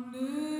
Spăla-mă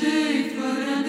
Żyj Twoja